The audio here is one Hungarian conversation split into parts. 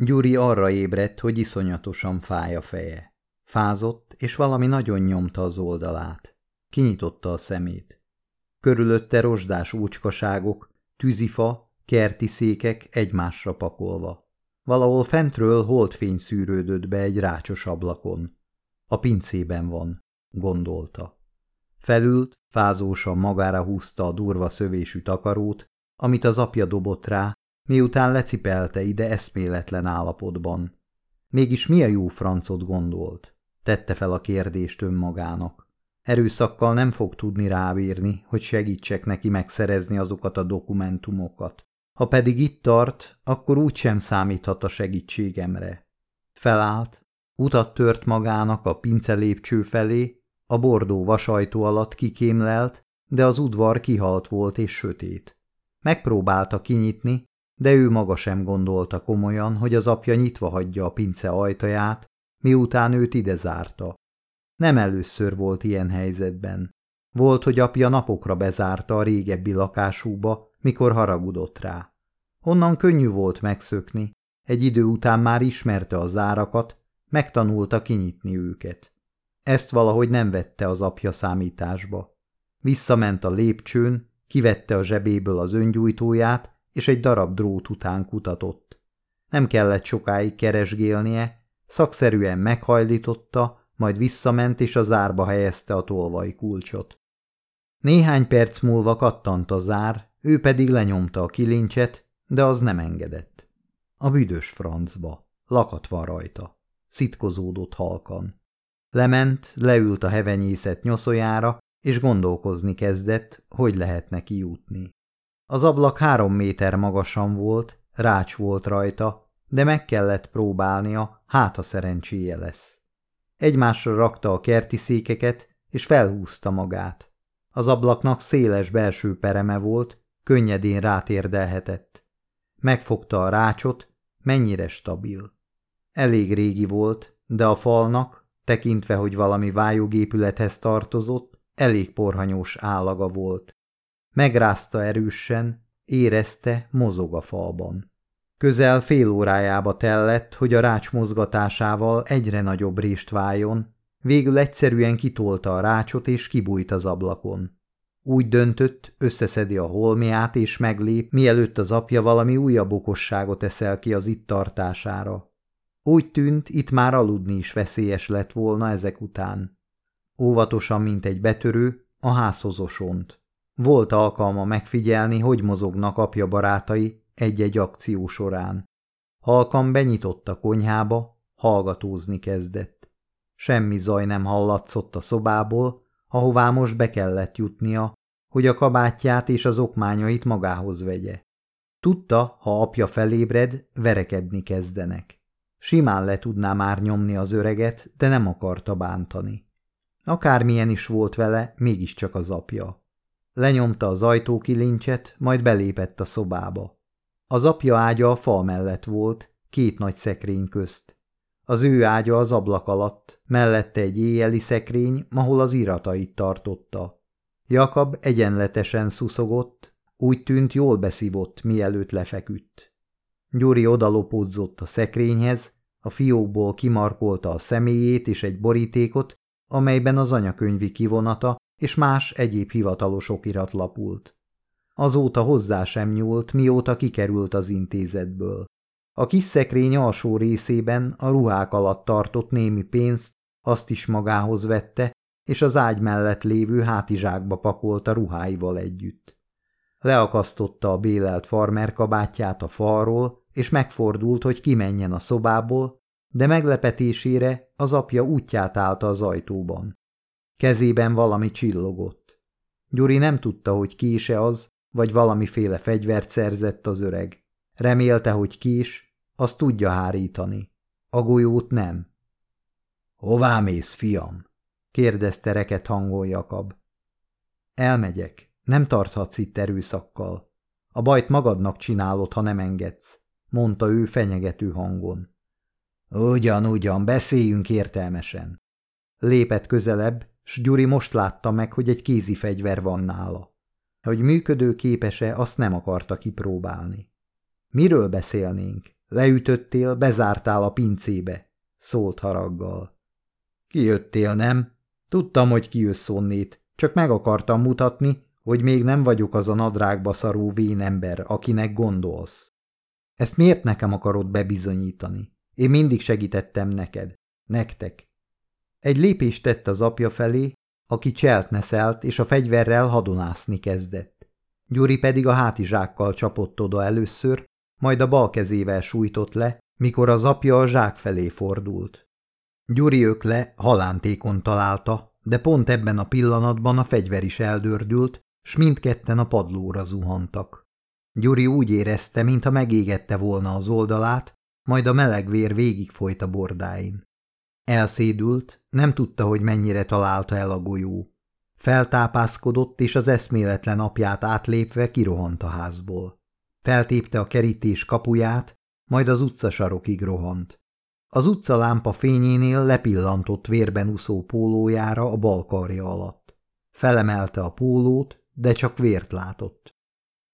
Gyuri arra ébredt, hogy iszonyatosan fáj a feje. Fázott, és valami nagyon nyomta az oldalát. Kinyitotta a szemét. Körülötte rozsdás úcskaságok, tűzifa, kerti székek egymásra pakolva. Valahol fentről holdfény szűrődött be egy rácsos ablakon. A pincében van, gondolta. Felült, fázósan magára húzta a durva szövésű takarót, amit az apja dobott rá, miután lecipelte ide eszméletlen állapotban. Mégis mi a jó francot gondolt? Tette fel a kérdést önmagának. Erőszakkal nem fog tudni rábírni, hogy segítsek neki megszerezni azokat a dokumentumokat. Ha pedig itt tart, akkor úgy sem számíthat a segítségemre. Felállt, utat tört magának a pince lépcső felé, a bordó vasajtó alatt kikémlelt, de az udvar kihalt volt és sötét. Megpróbálta kinyitni, de ő maga sem gondolta komolyan, hogy az apja nyitva hagyja a pince ajtaját, miután őt ide zárta. Nem először volt ilyen helyzetben. Volt, hogy apja napokra bezárta a régebbi lakásúba, mikor haragudott rá. Onnan könnyű volt megszökni, egy idő után már ismerte a zárakat, megtanulta kinyitni őket. Ezt valahogy nem vette az apja számításba. Visszament a lépcsőn, kivette a zsebéből az öngyújtóját, és egy darab drót után kutatott. Nem kellett sokáig keresgélnie, szakszerűen meghajlította, majd visszament és a zárba helyezte a tolvaj kulcsot. Néhány perc múlva kattant a zár, ő pedig lenyomta a kilincset, de az nem engedett. A büdös francba. Lakat van rajta. Szitkozódott halkan. Lement, leült a hevenyészet nyoszójára, és gondolkozni kezdett, hogy lehet neki jutni. Az ablak három méter magasan volt, rács volt rajta, de meg kellett próbálnia, hát a szerencséje lesz. Egymásra rakta a kerti székeket, és felhúzta magát. Az ablaknak széles belső pereme volt, könnyedén rátérdelhetett. Megfogta a rácsot, mennyire stabil. Elég régi volt, de a falnak, tekintve, hogy valami vájógépülethez tartozott, elég porhanyós állaga volt. Megrázta erősen, érezte, mozog a falban. Közel fél órájába tellett, hogy a rács mozgatásával egyre nagyobb rést váljon, végül egyszerűen kitolta a rácsot és kibújt az ablakon. Úgy döntött, összeszedi a holmiát és meglép, mielőtt az apja valami újabb okosságot eszel ki az itt tartására. Úgy tűnt, itt már aludni is veszélyes lett volna ezek után. Óvatosan, mint egy betörő, a házhoz osont. Volt alkalma megfigyelni, hogy mozognak apja barátai egy-egy akció során. Halkan benyitott a konyhába, hallgatózni kezdett. Semmi zaj nem hallatszott a szobából, ahová most be kellett jutnia, hogy a kabátját és az okmányait magához vegye. Tudta, ha apja felébred, verekedni kezdenek. Simán le tudná már nyomni az öreget, de nem akarta bántani. Akármilyen is volt vele, mégiscsak az apja. Lenyomta az ajtókilincset, majd belépett a szobába. Az apja ágya a fal mellett volt, két nagy szekrény közt. Az ő ágya az ablak alatt, mellette egy éjjeli szekrény, ahol az iratait tartotta. Jakab egyenletesen szuszogott, úgy tűnt jól beszívott, mielőtt lefeküdt. Gyuri odalopódzott a szekrényhez, a fiókból kimarkolta a személyét és egy borítékot, amelyben az anyakönyvi kivonata és más egyéb hivatalos okirat lapult. Azóta hozzá sem nyúlt, mióta kikerült az intézetből. A kis szekrény alsó részében a ruhák alatt tartott némi pénzt, azt is magához vette, és az ágy mellett lévő hátizsákba pakolta ruháival együtt. Leakasztotta a bélelt farmer kabátját a falról, és megfordult, hogy kimenjen a szobából, de meglepetésére az apja útját állta az ajtóban. Kezében valami csillogott. Gyuri nem tudta, hogy kése az, vagy valamiféle fegyvert szerzett az öreg. Remélte, hogy kés, azt tudja hárítani. A golyót nem. – Hová mész, fiam? – kérdezte reket hangon Jakab. – Elmegyek. Nem tarthatsz itt erőszakkal. A bajt magadnak csinálod, ha nem engedsz – mondta ő fenyegető hangon. – Ugyan, ugyan, beszéljünk értelmesen. Lépett közelebb, s Gyuri most látta meg, hogy egy kézi fegyver van nála. Hogy működő képes-e, azt nem akarta kipróbálni. Miről beszélnénk? Leütöttél, bezártál a pincébe, szólt haraggal. Kijöttél, nem? Tudtam, hogy kijössz onnét, csak meg akartam mutatni, hogy még nem vagyok az a nadrágba szaró vén ember, akinek gondolsz. Ezt miért nekem akarod bebizonyítani? Én mindig segítettem neked. Nektek. Egy lépést tett az apja felé, aki cseltneszelt és a fegyverrel hadonászni kezdett. Gyuri pedig a hátizsákkal csapott oda először, majd a bal kezével sújtott le, mikor az apja a zsák felé fordult. Gyuri ökle halántékon találta, de pont ebben a pillanatban a fegyver is eldördült, s mindketten a padlóra zuhantak. Gyuri úgy érezte, mintha megégette volna az oldalát, majd a meleg vér végigfolyt a bordáin. Elszédült, nem tudta, hogy mennyire találta el a golyó. Feltápászkodott, és az eszméletlen apját átlépve kirohant a házból. Feltépte a kerítés kapuját, majd az utcasarokig rohant. Az utca lámpa fényénél lepillantott vérben úszó pólójára a bal alatt. Felemelte a pólót, de csak vért látott.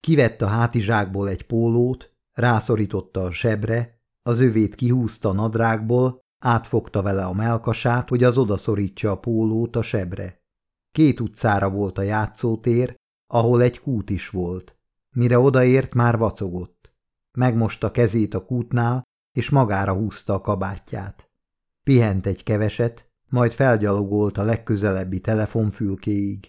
Kivette a hátizsákból egy pólót, rászorította a sebre, az övét kihúzta a nadrágból, átfogta vele a melkasát, hogy az odaszorítsa a pólót a sebre. Két utcára volt a játszótér, ahol egy kút is volt. Mire odaért, már vacogott. Megmosta kezét a kútnál, és magára húzta a kabátját. Pihent egy keveset, majd felgyalogolt a legközelebbi telefonfülkéig.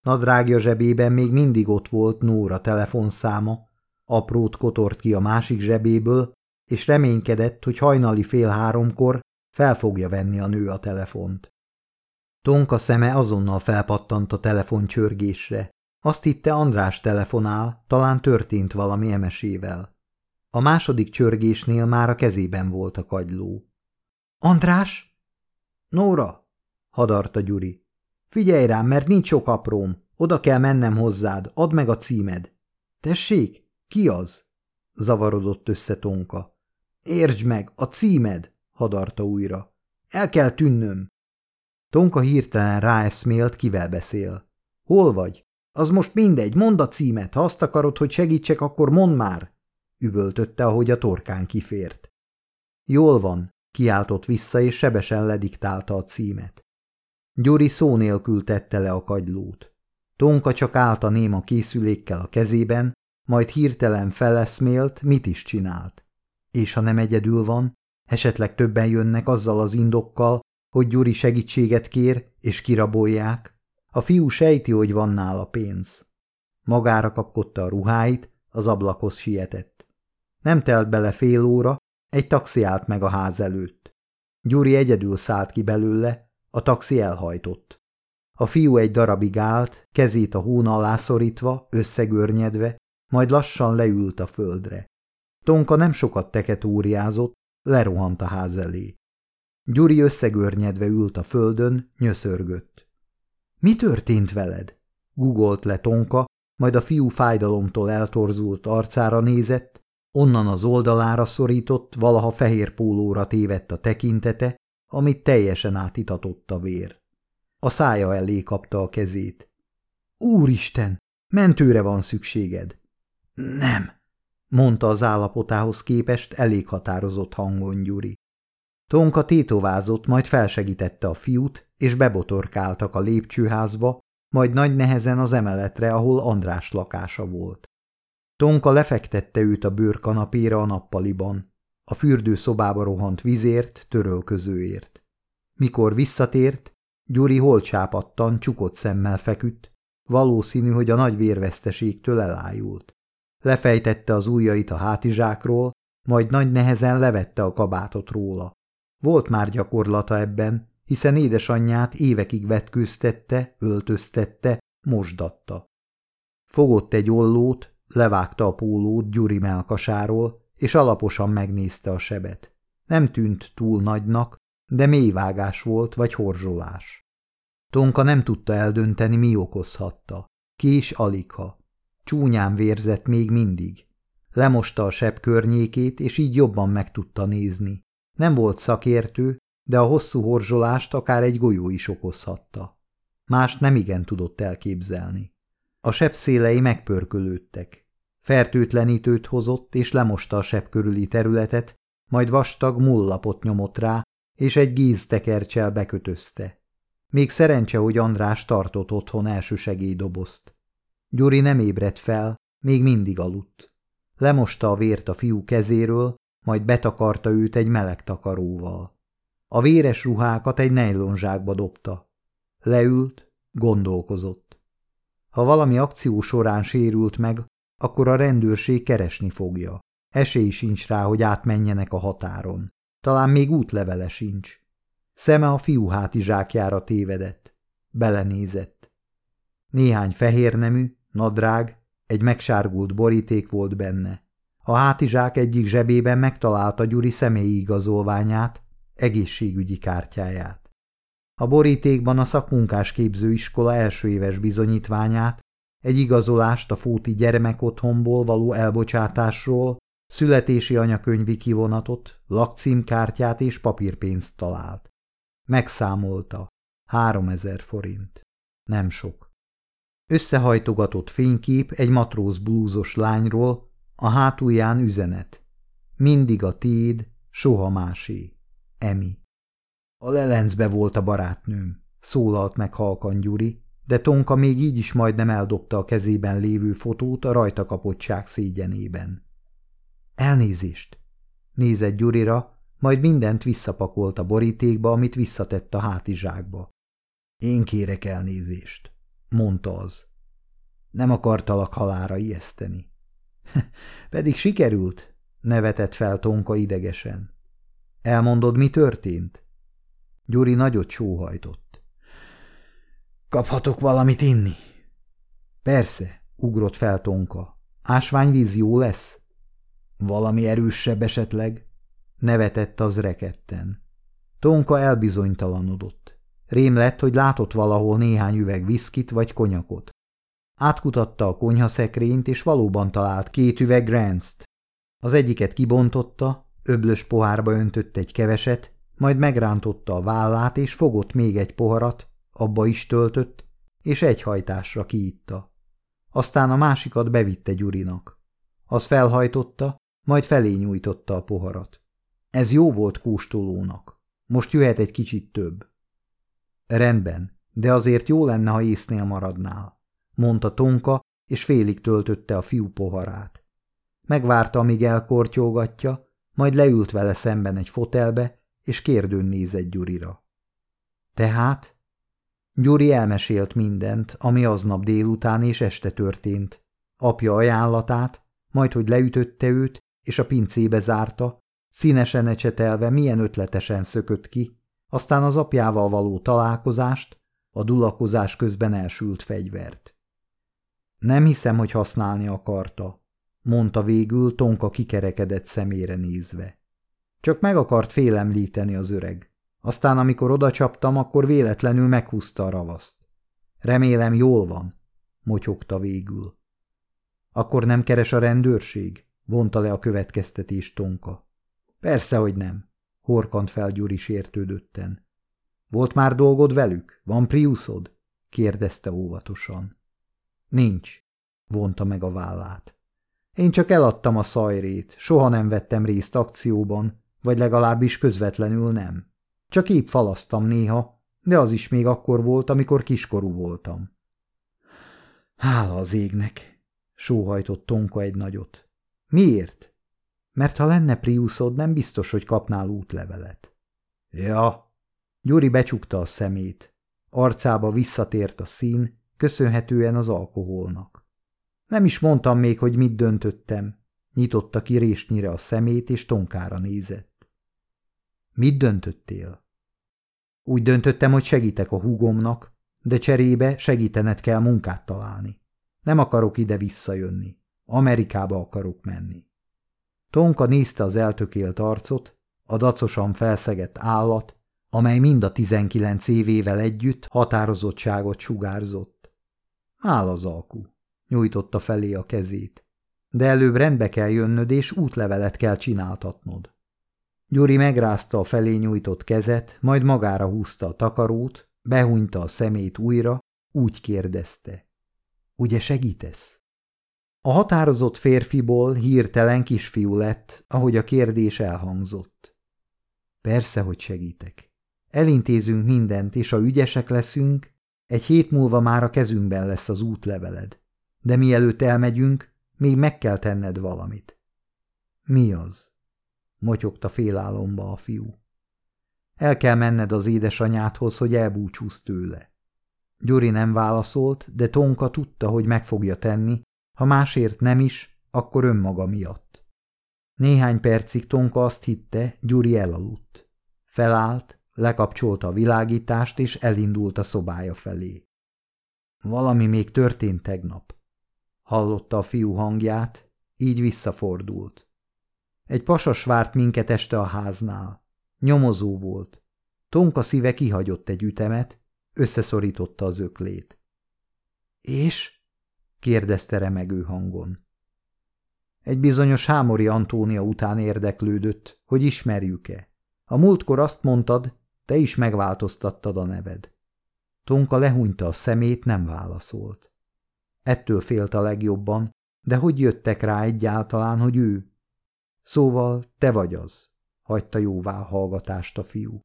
Nadrágja zsebében még mindig ott volt Nóra telefonszáma, aprót kotort ki a másik zsebéből, és reménykedett, hogy hajnali fél háromkor fel fogja venni a nő a telefont. Tonka szeme azonnal felpattant a telefoncsörgésre. Azt hitte András telefonál, talán történt valami emesével. A második csörgésnél már a kezében volt a kagyló. – András? – Nóra! – hadarta Gyuri. – Figyelj rám, mert nincs sok apróm. Oda kell mennem hozzád, add meg a címed. – Tessék? Ki az? – zavarodott össze Tonka. – Értsd meg, a címed! – hadarta újra. – El kell tűnnöm. Tonka hirtelen ráeszmélt, kivel beszél. – Hol vagy? Az most mindegy, mondd a címet, ha azt akarod, hogy segítsek, akkor mondd már! üvöltötte, ahogy a torkán kifért. Jól van, kiáltott vissza, és sebesen lediktálta a címet. Gyuri szó nélkül tette le a kagylót. Tonka csak állt a néma készülékkel a kezében, majd hirtelen feleszmélt, mit is csinált. És ha nem egyedül van, esetleg többen jönnek azzal az indokkal, hogy Gyuri segítséget kér, és kirabolják. A fiú sejti, hogy van nála pénz. Magára kapkodta a ruháit, az ablakhoz sietett. Nem telt bele fél óra, egy taxi állt meg a ház előtt. Gyuri egyedül szállt ki belőle, a taxi elhajtott. A fiú egy darabig állt, kezét a hón alá szorítva, összegörnyedve, majd lassan leült a földre. Tonka nem sokat teketóriázott, lerohant a ház elé. Gyuri összegörnyedve ült a földön, nyöszörgött. – Mi történt veled? – gugolt le Tonka, majd a fiú fájdalomtól eltorzult arcára nézett, Onnan az oldalára szorított, valaha fehér pólóra tévedt a tekintete, amit teljesen átitatott a vér. A szája elé kapta a kezét. Úristen, mentőre van szükséged. Nem, mondta az állapotához képest elég határozott hangon Gyuri. Tonka tétovázott, majd felsegítette a fiút, és bebotorkáltak a lépcsőházba, majd nagy nehezen az emeletre, ahol András lakása volt. Tonka lefektette őt a bőrkanapéra a nappaliban. A fürdőszobába rohant vizért, törölközőért. Mikor visszatért, Gyuri holcsápattan, csukott szemmel feküdt, valószínű, hogy a nagy vérveszteségtől elájult. Lefejtette az ujjait a hátizsákról, majd nagy nehezen levette a kabátot róla. Volt már gyakorlata ebben, hiszen édesanyját évekig vetkőztette, öltöztette, mosdatta. Fogott egy ollót, Levágta a pólót Gyuri melkasáról, és alaposan megnézte a sebet. Nem tűnt túl nagynak, de mélyvágás volt vagy horzsolás. Tonka nem tudta eldönteni, mi okozhatta. Kés aligha. Csúnyán vérzett még mindig. Lemosta a seb környékét, és így jobban meg tudta nézni. Nem volt szakértő, de a hosszú horzsolást akár egy golyó is okozhatta. Más nem igen tudott elképzelni. A sebszélei megpörkölődtek. Fertőtlenítőt hozott, és lemosta a sebb körüli területet, majd vastag mullapot nyomott rá, és egy gíztekercsel bekötözte. Még szerencse, hogy András tartott otthon elsősegélydobozt. Gyuri nem ébredt fel, még mindig aludt. Lemosta a vért a fiú kezéről, majd betakarta őt egy meleg takaróval. A véres ruhákat egy nejlonzsákba dobta. Leült, gondolkozott. Ha valami akció során sérült meg, akkor a rendőrség keresni fogja. Esély sincs rá, hogy átmenjenek a határon. Talán még útlevele sincs. Szeme a fiú hátizsákjára tévedett. Belenézett. Néhány fehérnemű, nadrág, egy megsárgult boríték volt benne. A hátizsák egyik zsebében megtalálta Gyuri személyi igazolványát, egészségügyi kártyáját. A borítékban a szakmunkás képzőiskola első éves bizonyítványát, egy igazolást a Fóti gyermekotthonból való elbocsátásról, születési anyakönyvi kivonatot, lakcímkártyát és papírpénzt talált. Megszámolta. Háromezer forint. Nem sok. Összehajtogatott fénykép egy matróz blúzos lányról, a hátulján üzenet. Mindig a tiéd, soha másé. Emi. A lelencbe volt a barátnőm, szólalt meg halkan Gyuri, de Tonka még így is majdnem eldobta a kezében lévő fotót a rajta kapottság szégyenében. Elnézést! Nézett Gyurira, majd mindent visszapakolt a borítékba, amit visszatett a hátizsákba. Én kérek elnézést, mondta az. Nem akartalak halára ijeszteni. Pedig sikerült, nevetett fel Tonka idegesen. Elmondod, mi történt? Gyuri nagyot sóhajtott. Kaphatok valamit inni? Persze, ugrott fel Tonka. Ásványvíz jó lesz? Valami erősebb esetleg? Nevetett az reketten. Tonka elbizonytalanodott. Rém lett, hogy látott valahol néhány üveg viszkit vagy konyakot. Átkutatta a konyhaszekrényt, és valóban talált két üveg Grants-t. Az egyiket kibontotta, öblös pohárba öntött egy keveset, majd megrántotta a vállát, és fogott még egy poharat, abba is töltött, és egy hajtásra kiitta. Aztán a másikat bevitte Gyurinak. Az felhajtotta, majd felé nyújtotta a poharat. Ez jó volt kóstolónak. Most jöhet egy kicsit több. Rendben, de azért jó lenne, ha észnél maradnál, mondta Tonka, és félig töltötte a fiú poharát. Megvárta, amíg elkortyolgatja, majd leült vele szemben egy fotelbe, és kérdőn nézett Gyurira. Tehát? Gyuri elmesélt mindent, ami aznap délután és este történt. Apja ajánlatát, majd hogy leütötte őt, és a pincébe zárta, színesen ecsetelve milyen ötletesen szökött ki, aztán az apjával való találkozást, a dulakozás közben elsült fegyvert. Nem hiszem, hogy használni akarta, mondta végül Tonka kikerekedett szemére nézve. Csak meg akart félemlíteni az öreg. Aztán, amikor odacsaptam, akkor véletlenül meghúzta a ravaszt. Remélem, jól van, motyogta végül. Akkor nem keres a rendőrség? vonta le a következtetést Tonka. Persze, hogy nem, horkant fel Gyuri sértődötten. Volt már dolgod velük? Van Priusod? kérdezte óvatosan. Nincs, vonta meg a vállát. Én csak eladtam a szajrét, soha nem vettem részt akcióban, vagy legalábbis közvetlenül nem. Csak épp falasztam néha, de az is még akkor volt, amikor kiskorú voltam. Hála az égnek, sóhajtott Tonka egy nagyot. Miért? Mert ha lenne Priusod, nem biztos, hogy kapnál útlevelet. Ja. Gyuri becsukta a szemét. Arcába visszatért a szín, köszönhetően az alkoholnak. Nem is mondtam még, hogy mit döntöttem. Nyitotta ki résnyire a szemét, és Tonkára nézett. Mit döntöttél? Úgy döntöttem, hogy segítek a húgomnak, de cserébe segítened kell munkát találni. Nem akarok ide visszajönni. Amerikába akarok menni. Tonka nézte az eltökélt arcot, a dacosan felszegett állat, amely mind a tizenkilenc évével együtt határozottságot sugárzott. Áll az alkú nyújtotta felé a kezét. De előbb rendbe kell jönnöd, és útlevelet kell csináltatnod. Gyuri megrázta a felé nyújtott kezet, majd magára húzta a takarót, behunyta a szemét újra, úgy kérdezte. Ugye segítesz? A határozott férfiból hirtelen kisfiú lett, ahogy a kérdés elhangzott. Persze, hogy segítek. Elintézünk mindent, és ha ügyesek leszünk, egy hét múlva már a kezünkben lesz az útleveled. De mielőtt elmegyünk, még meg kell tenned valamit. Mi az? motyogta félálomba a fiú. El kell menned az édesanyádhoz, hogy elbúcsúsz tőle. Gyuri nem válaszolt, de Tonka tudta, hogy meg fogja tenni, ha másért nem is, akkor önmaga miatt. Néhány percig Tonka azt hitte, Gyuri elaludt. Felállt, lekapcsolta a világítást, és elindult a szobája felé. Valami még történt tegnap. Hallotta a fiú hangját, így visszafordult. Egy pasas várt minket este a háznál. Nyomozó volt. Tonka szíve kihagyott egy ütemet, összeszorította az öklét. És? Kérdezte remegő hangon. Egy bizonyos Hámori Antónia után érdeklődött, hogy ismerjük-e. A múltkor azt mondtad, te is megváltoztattad a neved. Tonka lehúnyta a szemét, nem válaszolt. Ettől félt a legjobban, de hogy jöttek rá egyáltalán, hogy ő? Szóval te vagy az, hagyta jóvá a hallgatást a fiú.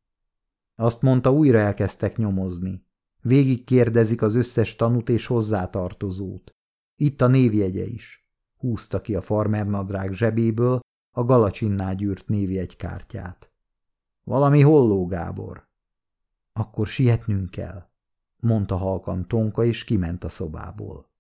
Azt mondta, újra elkezdtek nyomozni. Végig kérdezik az összes tanut és hozzátartozót. Itt a névjegye is. Húzta ki a farmernadrág zsebéből a galacsinná gyűrt névjegykártyát. Valami holló, Gábor. Akkor sietnünk kell, mondta halkan Tonka, és kiment a szobából.